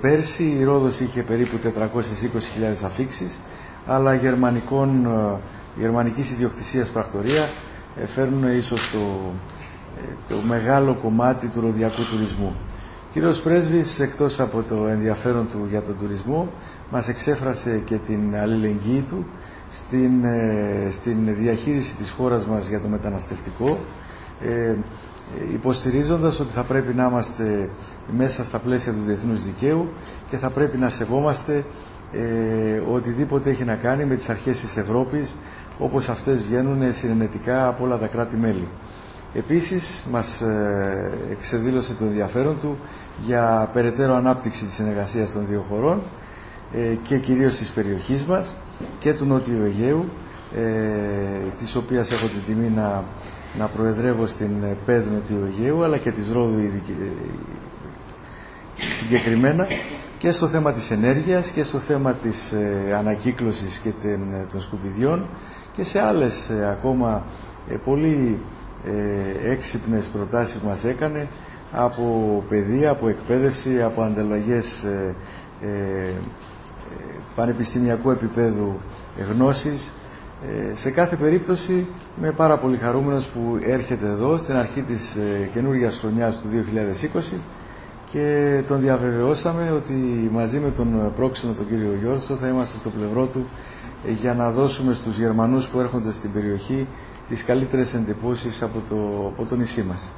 πέρσι η Ρόδος είχε περίπου 420.000 αφήξεις, αλλά γερμανικών, ε, γερμανικής ιδιοκτησίας πρακτορία ε, φέρνουν ίσως το, το μεγάλο κομμάτι του ροδιακού τουρισμού. Ο κύριος Πρέσβης, εκτός από το ενδιαφέρον του για τον τουρισμό, μας εξέφρασε και την αλληλεγγύη του στην, στην διαχείριση της χώρας μας για το μεταναστευτικό, ε, υποστηρίζοντας ότι θα πρέπει να είμαστε μέσα στα πλαίσια του διεθνούς δικαίου και θα πρέπει να σεβόμαστε ε, οτιδήποτε έχει να κάνει με τις αρχές της Ευρώπης όπως αυτές βγαίνουν συνενετικά από όλα τα κράτη-μέλη. Επίσης μας ε, εξεδήλωσε το ενδιαφέρον του για περαιτέρω ανάπτυξη της συνεργασίας των δύο χωρών ε, και κυρίως της περιοχής μας και του Νότιου Αιγαίου ε, της οποίας έχω την τιμή να, να προεδρεύω στην ΠΕΔ Νότιου Αιγαίου αλλά και της Ρόδου συγκεκριμένα και στο θέμα της ενέργειας και στο θέμα της ε, ανακύκλωσης και των σκουπιδιών και σε άλλες ακόμα πολύ ε, έξυπνες προτάσεις μας έκανε από παιδεία, από εκπαίδευση, από ανταλλαγές ε, ε, πανεπιστημιακού επίπεδου γνώσης. Σε κάθε περίπτωση είμαι πάρα πολύ χαρούμενος που έρχεται εδώ στην αρχή της ε, καινούργιας χρονιάς του 2020 και τον διαβεβαιώσαμε ότι μαζί με τον πρόξενο τον κύριο Γιώργο θα είμαστε στο πλευρό του για να δώσουμε στους Γερμανούς που έρχονται στην περιοχή τις καλύτερες εντυπώσεις από το, από το νησί μας.